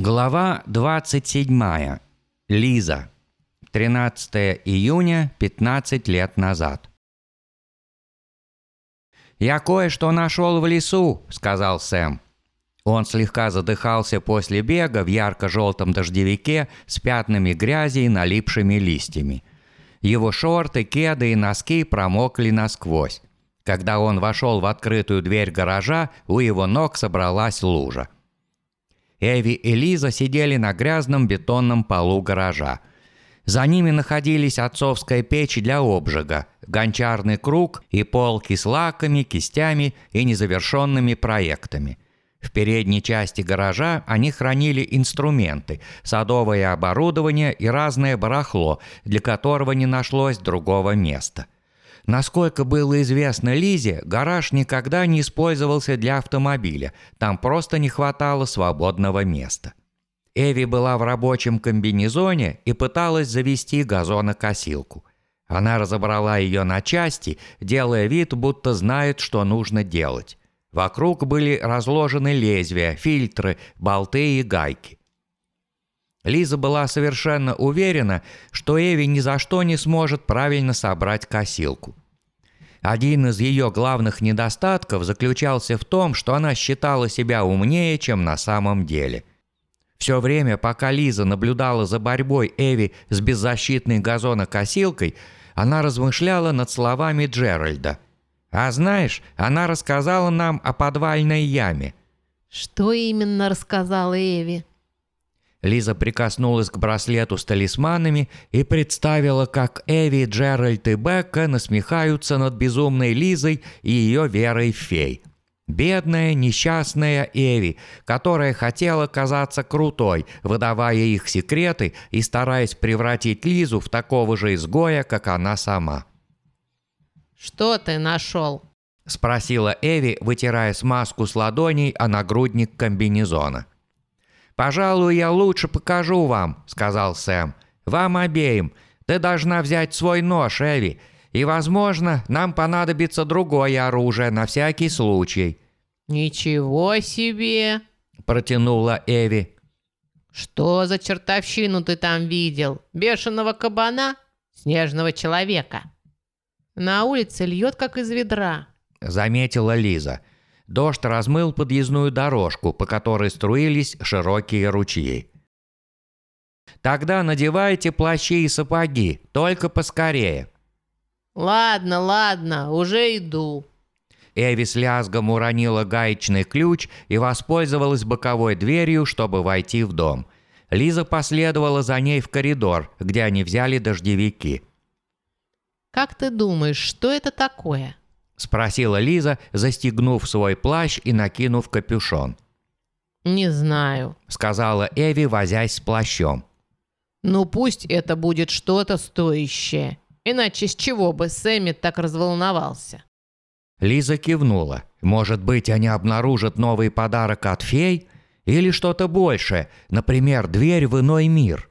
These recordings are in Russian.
Глава 27. Лиза. 13 июня, 15 лет назад. «Я кое-что нашел в лесу», — сказал Сэм. Он слегка задыхался после бега в ярко-желтом дождевике с пятнами грязи и налипшими листьями. Его шорты, кеды и носки промокли насквозь. Когда он вошел в открытую дверь гаража, у его ног собралась лужа. Эви и Лиза сидели на грязном бетонном полу гаража. За ними находились отцовская печь для обжига, гончарный круг и полки с лаками, кистями и незавершенными проектами. В передней части гаража они хранили инструменты, садовое оборудование и разное барахло, для которого не нашлось другого места – Насколько было известно Лизе, гараж никогда не использовался для автомобиля, там просто не хватало свободного места. Эви была в рабочем комбинезоне и пыталась завести газонокосилку. Она разобрала ее на части, делая вид, будто знает, что нужно делать. Вокруг были разложены лезвия, фильтры, болты и гайки. Лиза была совершенно уверена, что Эви ни за что не сможет правильно собрать косилку. Один из ее главных недостатков заключался в том, что она считала себя умнее, чем на самом деле. Все время, пока Лиза наблюдала за борьбой Эви с беззащитной газонокосилкой, она размышляла над словами Джеральда. «А знаешь, она рассказала нам о подвальной яме». «Что именно рассказала Эви?» Лиза прикоснулась к браслету с талисманами и представила, как Эви, Джеральд и Бекка насмехаются над безумной Лизой и ее верой в фей. Бедная, несчастная Эви, которая хотела казаться крутой, выдавая их секреты и стараясь превратить Лизу в такого же изгоя, как она сама. «Что ты нашел?» – спросила Эви, вытирая смазку с ладоней о нагрудник комбинезона. «Пожалуй, я лучше покажу вам», — сказал Сэм. «Вам обеим. Ты должна взять свой нож, Эви. И, возможно, нам понадобится другое оружие на всякий случай». «Ничего себе!» – протянула Эви. «Что за чертовщину ты там видел? Бешеного кабана? Снежного человека?» «На улице льет, как из ведра», – заметила Лиза. Дождь размыл подъездную дорожку, по которой струились широкие ручьи. «Тогда надевайте плащи и сапоги, только поскорее». «Ладно, ладно, уже иду». Эви с лязгом уронила гаечный ключ и воспользовалась боковой дверью, чтобы войти в дом. Лиза последовала за ней в коридор, где они взяли дождевики. «Как ты думаешь, что это такое?» – спросила Лиза, застегнув свой плащ и накинув капюшон. «Не знаю», – сказала Эви, возясь с плащом. «Ну пусть это будет что-то стоящее. Иначе с чего бы Сэмми так разволновался?» Лиза кивнула. «Может быть, они обнаружат новый подарок от фей? Или что-то большее, например, дверь в иной мир?»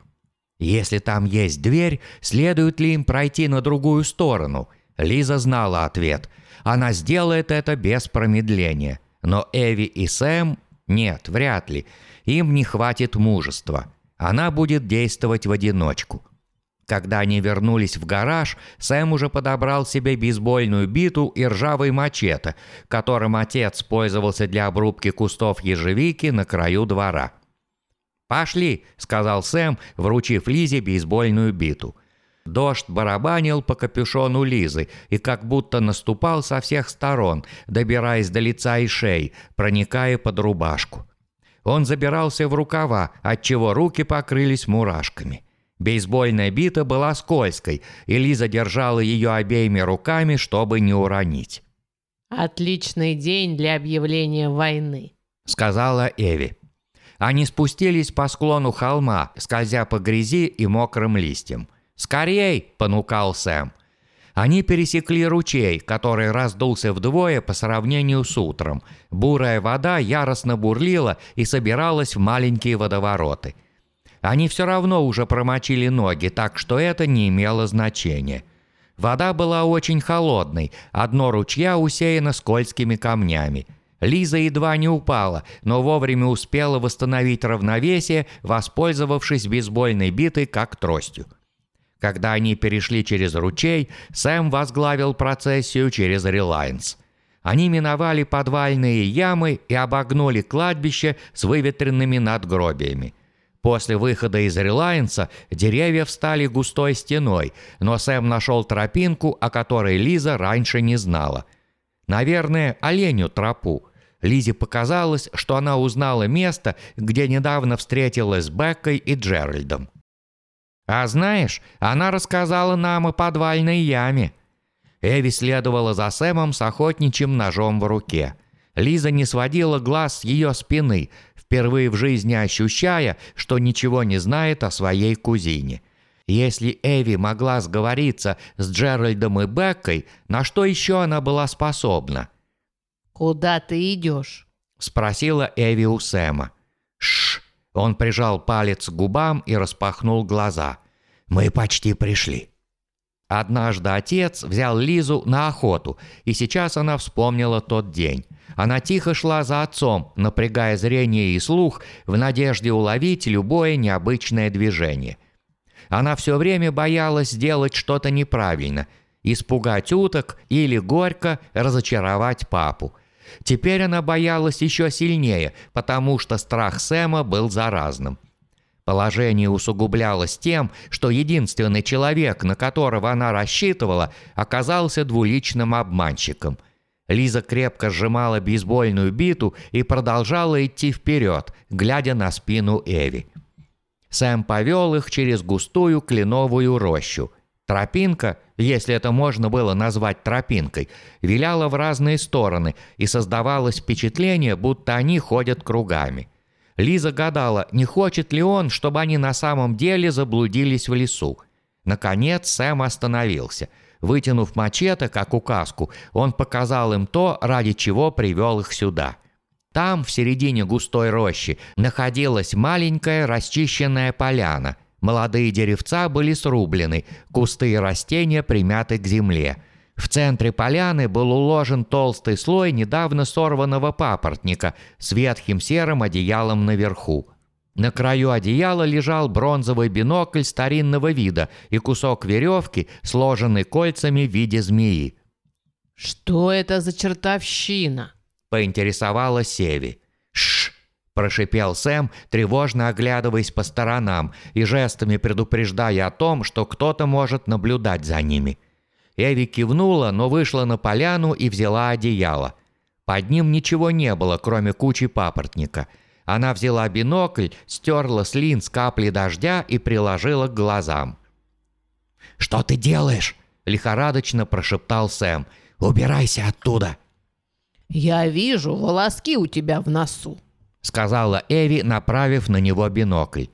Если там есть дверь, следует ли им пройти на другую сторону? Лиза знала ответ. Она сделает это без промедления. Но Эви и Сэм нет, вряд ли. Им не хватит мужества. Она будет действовать в одиночку. Когда они вернулись в гараж, Сэм уже подобрал себе бейсбольную биту и ржавый мачете, которым отец пользовался для обрубки кустов ежевики на краю двора. «Пошли», — сказал Сэм, вручив Лизе бейсбольную биту — Дождь барабанил по капюшону Лизы и как будто наступал со всех сторон, добираясь до лица и шеи, проникая под рубашку. Он забирался в рукава, отчего руки покрылись мурашками. Бейсбольная бита была скользкой, и Лиза держала ее обеими руками, чтобы не уронить. «Отличный день для объявления войны», — сказала Эви. Они спустились по склону холма, скользя по грязи и мокрым листьям. «Скорей!» – понукал Сэм. Они пересекли ручей, который раздулся вдвое по сравнению с утром. Бурая вода яростно бурлила и собиралась в маленькие водовороты. Они все равно уже промочили ноги, так что это не имело значения. Вода была очень холодной, одно ручья усеяно скользкими камнями. Лиза едва не упала, но вовремя успела восстановить равновесие, воспользовавшись бейсбольной битой как тростью. Когда они перешли через ручей, Сэм возглавил процессию через Релайнс. Они миновали подвальные ямы и обогнули кладбище с выветренными надгробиями. После выхода из Релайнса деревья встали густой стеной, но Сэм нашел тропинку, о которой Лиза раньше не знала. Наверное, оленю тропу. Лизе показалось, что она узнала место, где недавно встретилась с Беккой и Джеральдом. «А знаешь, она рассказала нам о подвальной яме». Эви следовала за Сэмом с охотничьим ножом в руке. Лиза не сводила глаз с ее спины, впервые в жизни ощущая, что ничего не знает о своей кузине. Если Эви могла сговориться с Джеральдом и Беккой, на что еще она была способна? «Куда ты идешь?» – спросила Эви у Сэма. Он прижал палец к губам и распахнул глаза. «Мы почти пришли». Однажды отец взял Лизу на охоту, и сейчас она вспомнила тот день. Она тихо шла за отцом, напрягая зрение и слух в надежде уловить любое необычное движение. Она все время боялась сделать что-то неправильно, испугать уток или горько разочаровать папу. Теперь она боялась еще сильнее, потому что страх Сэма был заразным. Положение усугублялось тем, что единственный человек, на которого она рассчитывала, оказался двуличным обманщиком. Лиза крепко сжимала бейсбольную биту и продолжала идти вперед, глядя на спину Эви. Сэм повел их через густую кленовую рощу. Тропинка, если это можно было назвать тропинкой, виляла в разные стороны и создавалось впечатление, будто они ходят кругами – Лиза гадала, не хочет ли он, чтобы они на самом деле заблудились в лесу. Наконец Сэм остановился. Вытянув мачете, как указку, он показал им то, ради чего привел их сюда. Там, в середине густой рощи, находилась маленькая расчищенная поляна. Молодые деревца были срублены, кусты и растения примяты к земле – в центре поляны был уложен толстый слой недавно сорванного папоротника с ветхим серым одеялом наверху. На краю одеяла лежал бронзовый бинокль старинного вида и кусок веревки, сложенный кольцами в виде змеи. «Что это за чертовщина?» – поинтересовалась Севи. Прошипел Сэм, тревожно оглядываясь по сторонам и жестами предупреждая о том, что кто-то может наблюдать за ними – Эви кивнула, но вышла на поляну и взяла одеяло. Под ним ничего не было, кроме кучи папоротника. Она взяла бинокль, стерла с линз капли дождя и приложила к глазам. «Что ты делаешь?» – лихорадочно прошептал Сэм. «Убирайся оттуда!» «Я вижу волоски у тебя в носу», – сказала Эви, направив на него бинокль.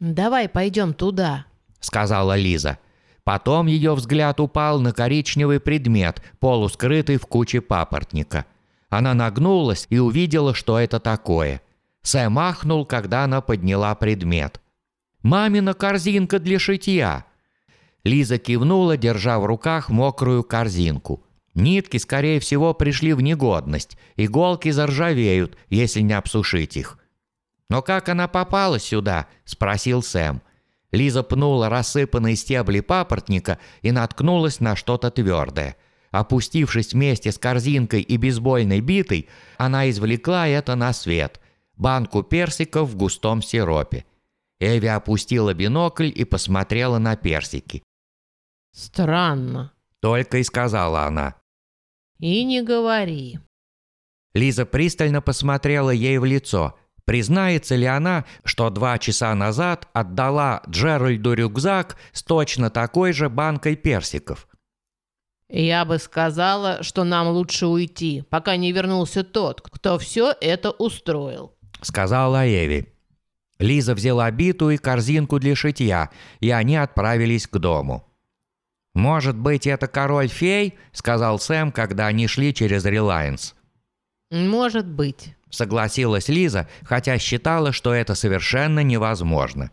«Давай пойдем туда», – сказала Лиза. Потом ее взгляд упал на коричневый предмет, полускрытый в куче папоротника. Она нагнулась и увидела, что это такое. Сэм ахнул, когда она подняла предмет. «Мамина корзинка для шитья!» Лиза кивнула, держа в руках мокрую корзинку. Нитки, скорее всего, пришли в негодность. Иголки заржавеют, если не обсушить их. «Но как она попала сюда?» – спросил Сэм. Лиза пнула рассыпанные стебли папоротника и наткнулась на что-то твердое. Опустившись вместе с корзинкой и бейсбольной битой, она извлекла это на свет – банку персиков в густом сиропе. Эви опустила бинокль и посмотрела на персики. «Странно», – только и сказала она. «И не говори». Лиза пристально посмотрела ей в лицо – Признается ли она, что два часа назад отдала Джеральду рюкзак с точно такой же банкой персиков? «Я бы сказала, что нам лучше уйти, пока не вернулся тот, кто все это устроил», — сказала Эви. Лиза взяла биту и корзинку для шитья, и они отправились к дому. «Может быть, это король-фей?» — сказал Сэм, когда они шли через Релайнс. «Может быть» согласилась Лиза, хотя считала, что это совершенно невозможно.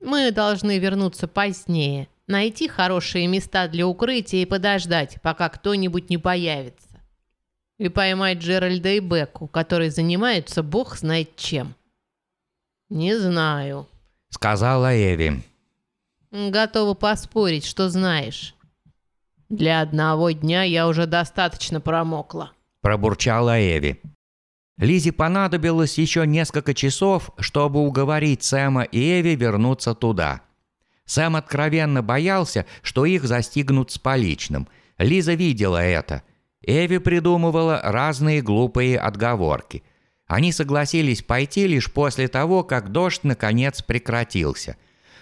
«Мы должны вернуться позднее, найти хорошие места для укрытия и подождать, пока кто-нибудь не появится». И поймать Джеральда и Бекку, которые занимаются бог знает чем. Не знаю. Сказала Эви. Готова поспорить, что знаешь. Для одного дня я уже достаточно промокла. Пробурчала Эви. Лизе понадобилось еще несколько часов, чтобы уговорить Сэма и Эви вернуться туда. Сэм откровенно боялся, что их застигнут с поличным. Лиза видела это. Эви придумывала разные глупые отговорки. Они согласились пойти лишь после того, как дождь наконец прекратился.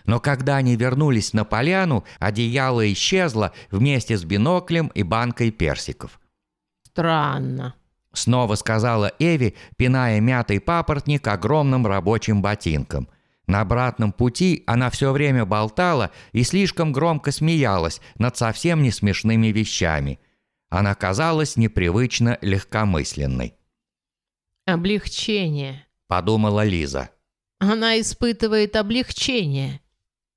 Но когда они вернулись на поляну, одеяло исчезло вместе с биноклем и банкой персиков. Странно. Снова сказала Эви, пиная мятый папоротник огромным рабочим ботинком. На обратном пути она все время болтала и слишком громко смеялась над совсем не смешными вещами. Она казалась непривычно легкомысленной. Облегчение. Подумала Лиза. Она испытывает облегчение.